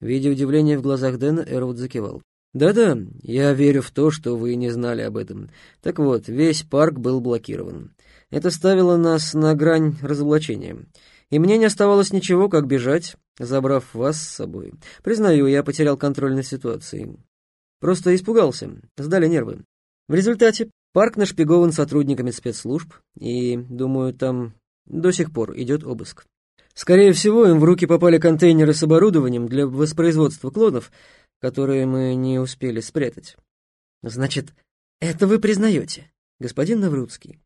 Видя удивление в глазах Дэна, Эрвуд закивал. «Да-да, я верю в то, что вы не знали об этом. Так вот, весь парк был блокирован. Это ставило нас на грань разоблачения. И мне не оставалось ничего, как бежать, забрав вас с собой. Признаю, я потерял контроль над ситуацией. Просто испугался, сдали нервы. В результате парк нашпигован сотрудниками спецслужб, и, думаю, там до сих пор идет обыск. Скорее всего, им в руки попали контейнеры с оборудованием для воспроизводства клонов, которые мы не успели спрятать. Значит, это вы признаете, господин Наврудский?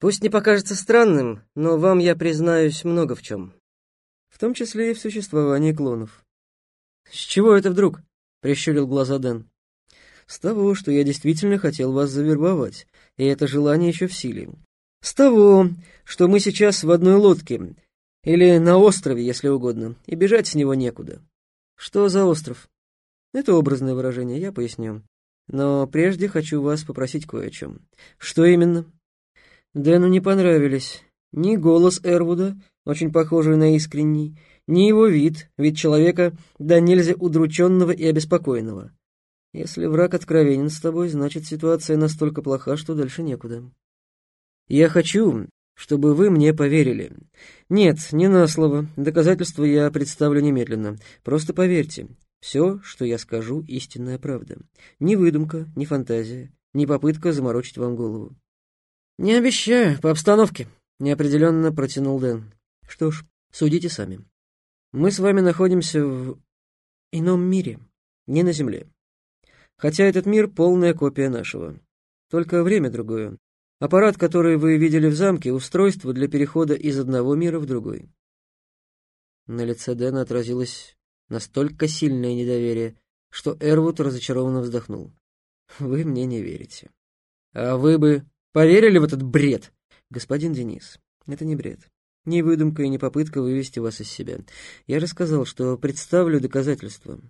Пусть не покажется странным, но вам я признаюсь много в чем. В том числе и в существовании клонов. С чего это вдруг? Прищурил глаза Дэн. С того, что я действительно хотел вас завербовать, и это желание еще в силе. С того, что мы сейчас в одной лодке, или на острове, если угодно, и бежать с него некуда. Что за остров? Это образное выражение, я поясню. Но прежде хочу вас попросить кое о чем. Что именно? Дэну не понравились ни голос Эрвуда, очень похожий на искренний, ни его вид, вид человека да нельзя удрученного и обеспокоенного. Если враг откровенен с тобой, значит ситуация настолько плоха, что дальше некуда. Я хочу, чтобы вы мне поверили. Нет, не на слово. Доказательства я представлю немедленно. Просто поверьте. Все, что я скажу, истинная правда. Ни выдумка, ни фантазия, ни попытка заморочить вам голову. Не обещаю, по обстановке, неопределенно протянул Дэн. Что ж, судите сами. Мы с вами находимся в ином мире, не на Земле. Хотя этот мир — полная копия нашего. Только время другое. Аппарат, который вы видели в замке, устройство для перехода из одного мира в другой. На лице Дэна отразилось настолько сильное недоверие, что Эрвуд разочарованно вздохнул. «Вы мне не верите». «А вы бы поверили в этот бред?» «Господин Денис, это не бред. Ни выдумка и ни попытка вывести вас из себя. Я рассказал, что представлю доказательства.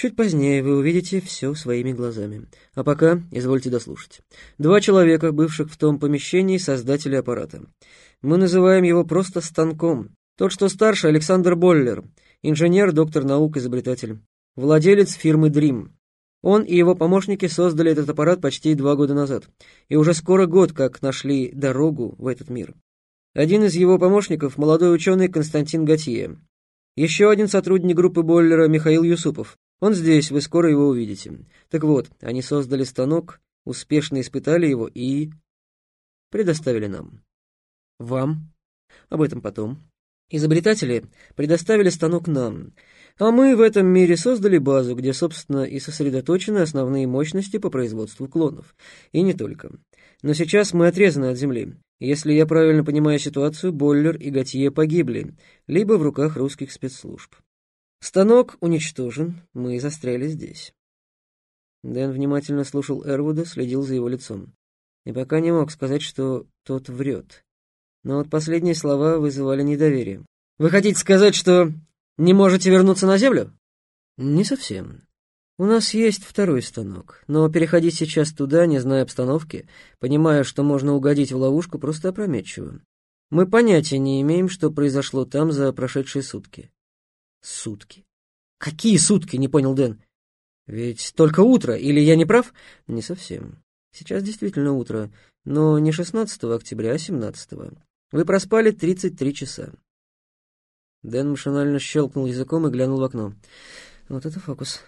Чуть позднее вы увидите все своими глазами. А пока извольте дослушать. Два человека, бывших в том помещении, создатели аппарата. Мы называем его просто станком. Тот, что старше, Александр Боллер, инженер, доктор наук, изобретатель. Владелец фирмы Dream. Он и его помощники создали этот аппарат почти два года назад. И уже скоро год, как нашли дорогу в этот мир. Один из его помощников – молодой ученый Константин Готье. Еще один сотрудник группы Боллера – Михаил Юсупов. Он здесь, вы скоро его увидите. Так вот, они создали станок, успешно испытали его и... предоставили нам. Вам? Об этом потом. Изобретатели предоставили станок нам, а мы в этом мире создали базу, где, собственно, и сосредоточены основные мощности по производству клонов. И не только. Но сейчас мы отрезаны от Земли. Если я правильно понимаю ситуацию, Боллер и Готье погибли, либо в руках русских спецслужб. Станок уничтожен, мы застряли здесь. Дэн внимательно слушал Эрвуда, следил за его лицом. И пока не мог сказать, что тот врет. Но вот последние слова вызывали недоверие. «Вы хотите сказать, что не можете вернуться на Землю?» «Не совсем. У нас есть второй станок, но переходить сейчас туда, не зная обстановки, понимая, что можно угодить в ловушку, просто опрометчиво. Мы понятия не имеем, что произошло там за прошедшие сутки. Сутки. Какие сутки, не понял Дэн. Ведь только утро, или я не прав? Не совсем. Сейчас действительно утро, но не 16 октября, а 17. Вы проспали 33 часа. Дэн машинально щелкнул языком и глянул в окно. Вот это фокус.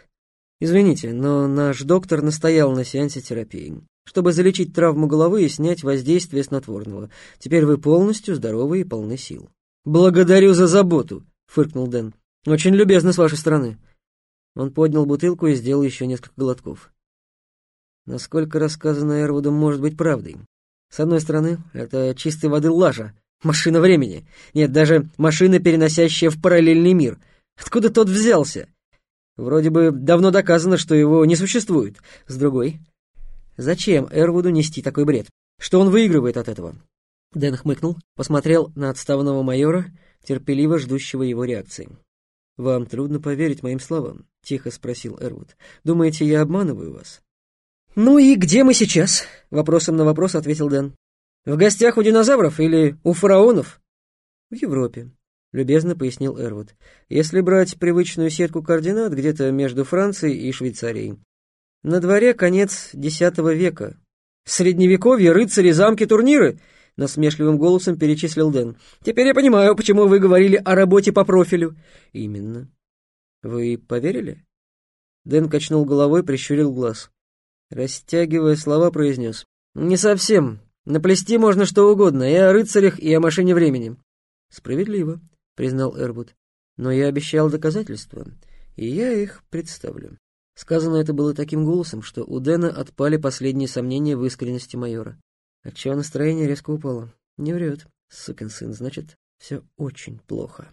Извините, но наш доктор настоял на сеансе терапии, чтобы залечить травму головы и снять воздействие снотворного. Теперь вы полностью здоровы и полны сил. Благодарю за заботу, фыркнул Дэн. Очень любезно с вашей стороны. Он поднял бутылку и сделал еще несколько глотков. Насколько рассказанное Эрвудом может быть правдой? С одной стороны, это чистой воды лажа, машина времени. Нет, даже машина, переносящая в параллельный мир. Откуда тот взялся? Вроде бы давно доказано, что его не существует. С другой, зачем Эрвуду нести такой бред? Что он выигрывает от этого? Дэн хмыкнул, посмотрел на отставного майора, терпеливо ждущего его реакции. «Вам трудно поверить моим словам?» — тихо спросил Эрвуд. «Думаете, я обманываю вас?» «Ну и где мы сейчас?» — вопросом на вопрос ответил Дэн. «В гостях у динозавров или у фараонов?» «В Европе. — любезно пояснил Эрвуд. «Если брать привычную сетку координат где-то между Францией и Швейцарией. На дворе конец X века. Средневековье, рыцари, замки, турниры!» — насмешливым голосом перечислил Дэн. «Теперь я понимаю, почему вы говорили о работе по профилю». «Именно. Вы поверили?» Дэн качнул головой, прищурил глаз. Растягивая слова, произнес. «Не совсем. Наплести можно что угодно, и о рыцарях, и о машине времени». «Справедливо», — признал Эрбут. «Но я обещал доказательства, и я их представлю». Сказано это было таким голосом, что у Дэна отпали последние сомнения в искренности майора. Отчего настроение резко упало. Не врет, сукин сын, значит, все очень плохо.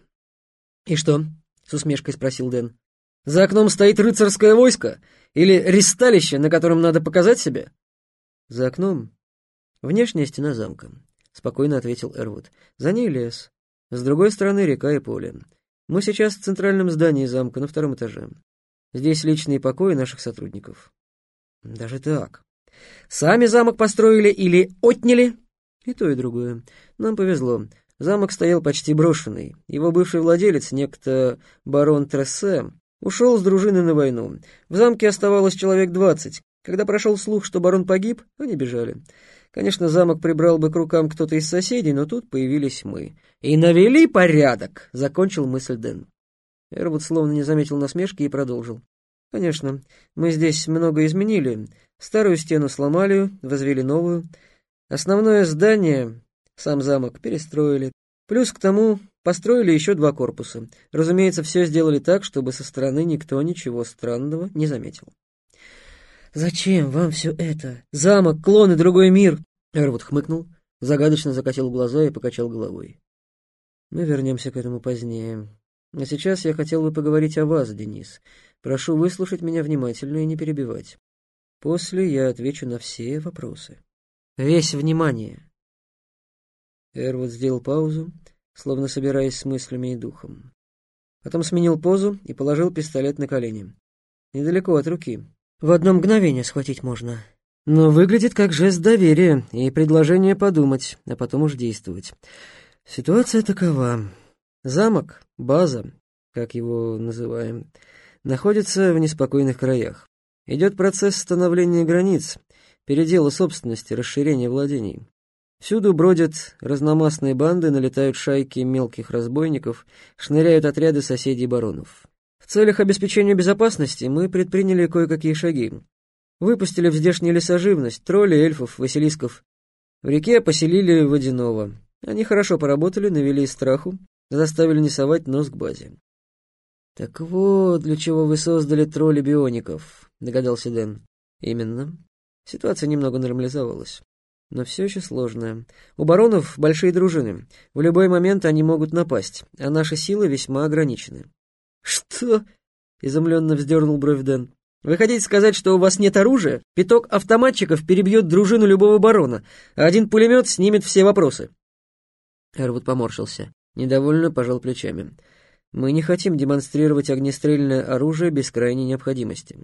«И что?» — с усмешкой спросил Дэн. «За окном стоит рыцарское войско? Или ресталище, на котором надо показать себя?» «За окном внешняя стена замка», — спокойно ответил Эрвуд. «За ней лес. С другой стороны река и поле. Мы сейчас в центральном здании замка на втором этаже. Здесь личные покои наших сотрудников». «Даже так?» Сами замок построили или отняли? И то, и другое. Нам повезло. Замок стоял почти брошенный. Его бывший владелец, некто барон Трессе, ушел с дружины на войну. В замке оставалось человек двадцать. Когда прошел слух, что барон погиб, они бежали. Конечно, замок прибрал бы к рукам кто-то из соседей, но тут появились мы. «И навели порядок!» — закончил мысль Дэн. Эрвуд словно не заметил насмешки и продолжил. «Конечно, мы здесь много изменили. Старую стену сломали, возвели новую. Основное здание, сам замок, перестроили. Плюс к тому построили еще два корпуса. Разумеется, все сделали так, чтобы со стороны никто ничего странного не заметил. «Зачем вам все это? Замок, клон и другой мир!» Эрвуд хмыкнул, загадочно закатил глаза и покачал головой. «Мы вернемся к этому позднее. А сейчас я хотел бы поговорить о вас, Денис. Прошу выслушать меня внимательно и не перебивать. После я отвечу на все вопросы. Весь внимание. Эрвуд сделал паузу, словно собираясь с мыслями и духом. Потом сменил позу и положил пистолет на колени. Недалеко от руки. В одно мгновение схватить можно. Но выглядит как жест доверия и предложение подумать, а потом уж действовать. Ситуация такова. Замок, база, как его называем, находится в неспокойных краях. Идет процесс становления границ, передела собственности, расширения владений. Всюду бродят разномастные банды, налетают шайки мелких разбойников, шныряют отряды соседей баронов. В целях обеспечения безопасности мы предприняли кое-какие шаги. Выпустили в здешние леса живность, тролли, эльфов, василисков. В реке поселили водяного. Они хорошо поработали, навели страху, заставили не совать нос к базе. «Так вот, для чего вы создали тролли биоников догадался Дэн. Именно. Ситуация немного нормализовалась. Но все еще сложная. У баронов большие дружины. В любой момент они могут напасть, а наши силы весьма ограничены. Что? Изумленно вздернул бровь Дэн. Вы хотите сказать, что у вас нет оружия? Пяток автоматчиков перебьет дружину любого барона, а один пулемет снимет все вопросы. Эрвуд поморщился. Недовольно пожал плечами. Мы не хотим демонстрировать огнестрельное оружие без крайней необходимости.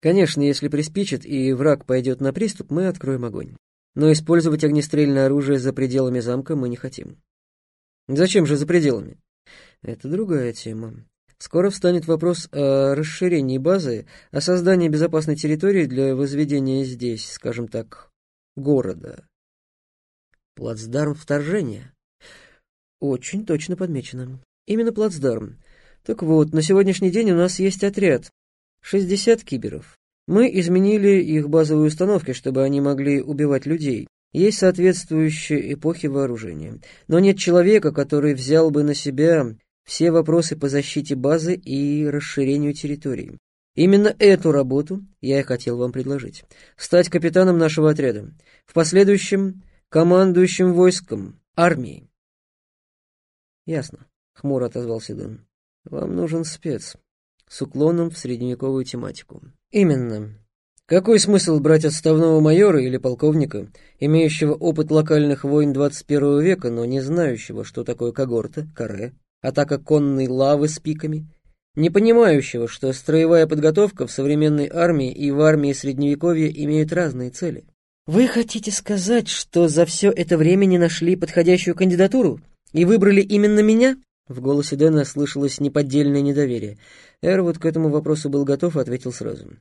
Конечно, если приспичит и враг пойдет на приступ, мы откроем огонь. Но использовать огнестрельное оружие за пределами замка мы не хотим. Зачем же за пределами? Это другая тема. Скоро встанет вопрос о расширении базы, о создании безопасной территории для возведения здесь, скажем так, города. Плацдарм вторжения. Очень точно подмечено. Именно плацдарм. Так вот, на сегодняшний день у нас есть отряд, 60 киберов. Мы изменили их базовые установки, чтобы они могли убивать людей. Есть соответствующие эпохи вооружения. Но нет человека, который взял бы на себя все вопросы по защите базы и расширению территории. Именно эту работу я и хотел вам предложить. Стать капитаном нашего отряда. В последующем командующим войском, армией. Ясно, хмуро отозвался Дэн. Вам нужен спец с уклоном в средневековую тематику. Именно. Какой смысл брать отставного майора или полковника, имеющего опыт локальных войн 21 века, но не знающего, что такое когорта, каре, атака конной лавы с пиками, не понимающего, что строевая подготовка в современной армии и в армии Средневековья имеют разные цели? Вы хотите сказать, что за все это время не нашли подходящую кандидатуру и выбрали именно меня? В голосе Дэна слышалось неподдельное недоверие. Эрвуд к этому вопросу был готов и ответил сразу.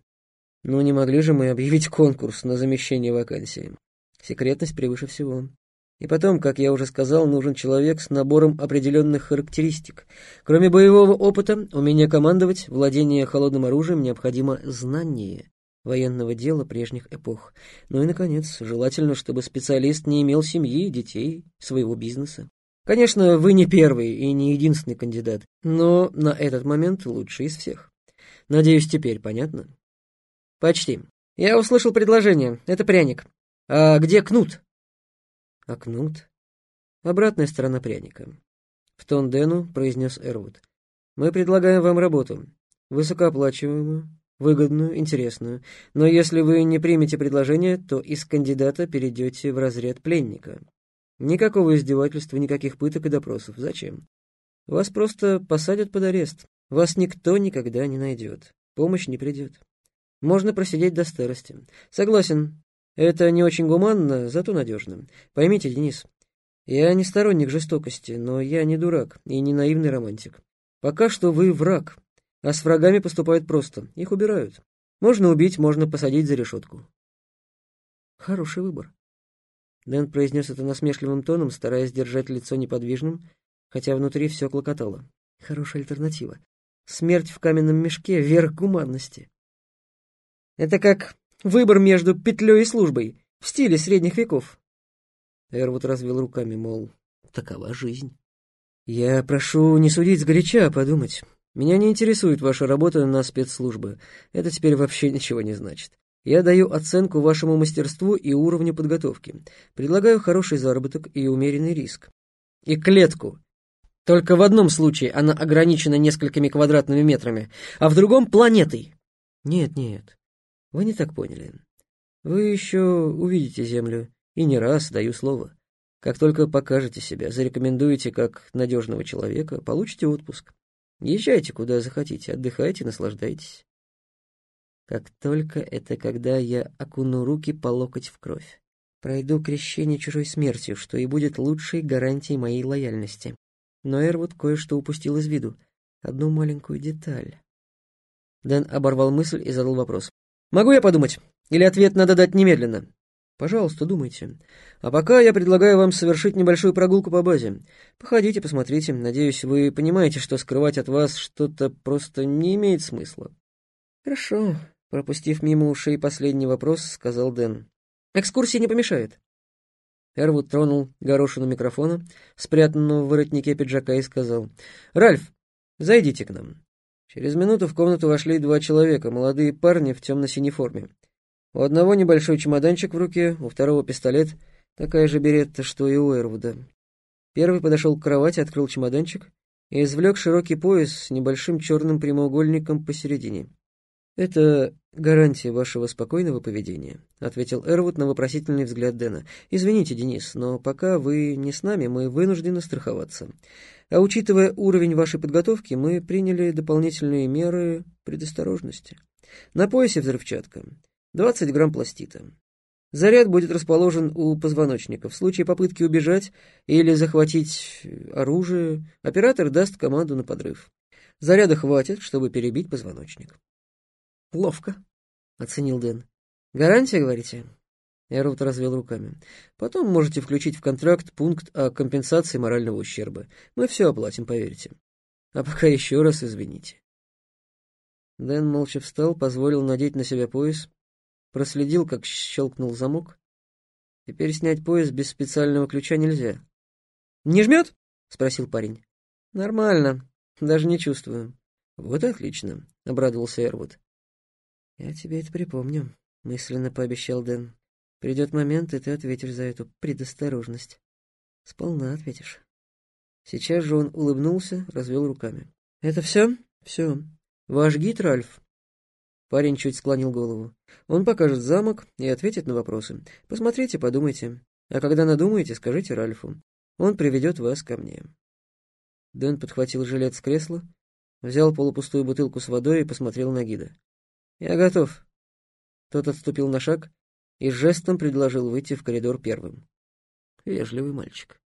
«Ну, не могли же мы объявить конкурс на замещение вакансии. Секретность превыше всего. И потом, как я уже сказал, нужен человек с набором определенных характеристик. Кроме боевого опыта, умения командовать, владение холодным оружием, необходимо знание военного дела прежних эпох. Ну и, наконец, желательно, чтобы специалист не имел семьи, детей, своего бизнеса. Конечно, вы не первый и не единственный кандидат, но на этот момент лучший из всех. Надеюсь, теперь понятно? Почти. Я услышал предложение. Это пряник. А где кнут? А кнут? Обратная сторона пряника. В тон Дэну произнес Эрвуд. Мы предлагаем вам работу. Высокооплачиваемую, выгодную, интересную. Но если вы не примете предложение, то из кандидата перейдете в разряд пленника. Никакого издевательства, никаких пыток и допросов. Зачем? Вас просто посадят под арест. Вас никто никогда не найдет. Помощь не придет. Можно просидеть до старости. Согласен, это не очень гуманно, зато надежно. Поймите, Денис, я не сторонник жестокости, но я не дурак и не наивный романтик. Пока что вы враг, а с врагами поступают просто. Их убирают. Можно убить, можно посадить за решетку. Хороший выбор. Дэн произнес это насмешливым тоном, стараясь держать лицо неподвижным, хотя внутри все клокотало. Хорошая альтернатива. Смерть в каменном мешке — верх гуманности. Это как выбор между петлей и службой, в стиле средних веков. Эрвуд развел руками, мол, такова жизнь. Я прошу не судить сгоряча, а подумать. Меня не интересует ваша работа на спецслужбы. Это теперь вообще ничего не значит. Я даю оценку вашему мастерству и уровню подготовки. Предлагаю хороший заработок и умеренный риск. И клетку. Только в одном случае она ограничена несколькими квадратными метрами, а в другом — планетой. Нет, нет, вы не так поняли. Вы еще увидите Землю, и не раз, даю слово. Как только покажете себя, зарекомендуете как надежного человека, получите отпуск. Езжайте куда захотите, отдыхайте, наслаждайтесь. Как только это когда я окуну руки по локоть в кровь. Пройду крещение чужой смертью, что и будет лучшей гарантией моей лояльности. Но Эрвуд кое-что упустил из виду. Одну маленькую деталь. Дэн оборвал мысль и задал вопрос. «Могу я подумать? Или ответ надо дать немедленно?» «Пожалуйста, думайте. А пока я предлагаю вам совершить небольшую прогулку по базе. Походите, посмотрите. Надеюсь, вы понимаете, что скрывать от вас что-то просто не имеет смысла». «Хорошо», Пропустив мимо ушей последний вопрос, сказал Дэн. «Экскурсии не помешает». Эрвуд тронул горошину микрофона, спрятанного в воротнике пиджака, и сказал. «Ральф, зайдите к нам». Через минуту в комнату вошли два человека, молодые парни в темно-синей форме. У одного небольшой чемоданчик в руке, у второго пистолет, такая же беретта, что и у Эрвуда. Первый подошел к кровати, открыл чемоданчик и извлек широкий пояс с небольшим черным прямоугольником посередине. «Это гарантия вашего спокойного поведения», — ответил Эрвуд на вопросительный взгляд Дэна. «Извините, Денис, но пока вы не с нами, мы вынуждены страховаться. А учитывая уровень вашей подготовки, мы приняли дополнительные меры предосторожности. На поясе взрывчатка, 20 грамм пластита. Заряд будет расположен у позвоночника. В случае попытки убежать или захватить оружие, оператор даст команду на подрыв. Заряда хватит, чтобы перебить позвоночник. «Ловко», — оценил Дэн. «Гарантия, говорите?» Эрвуд развел руками. «Потом можете включить в контракт пункт о компенсации морального ущерба. Мы все оплатим, поверьте. А пока еще раз извините». Дэн молча встал, позволил надеть на себя пояс, проследил, как щелкнул замок. Теперь снять пояс без специального ключа нельзя. «Не жмет?» — спросил парень. «Нормально, даже не чувствую». «Вот отлично», — обрадовался Эрвуд. «Я тебе это припомню», — мысленно пообещал Дэн. «Придет момент, и ты ответишь за эту предосторожность. Сполна ответишь». Сейчас же он улыбнулся, развел руками. «Это все? Все. Ваш гид, Ральф?» Парень чуть склонил голову. «Он покажет замок и ответит на вопросы. Посмотрите, подумайте. А когда надумаете, скажите Ральфу. Он приведет вас ко мне». Дэн подхватил жилет с кресла, взял полупустую бутылку с водой и посмотрел на гида. «Я готов». Тот отступил на шаг и жестом предложил выйти в коридор первым. Вежливый мальчик.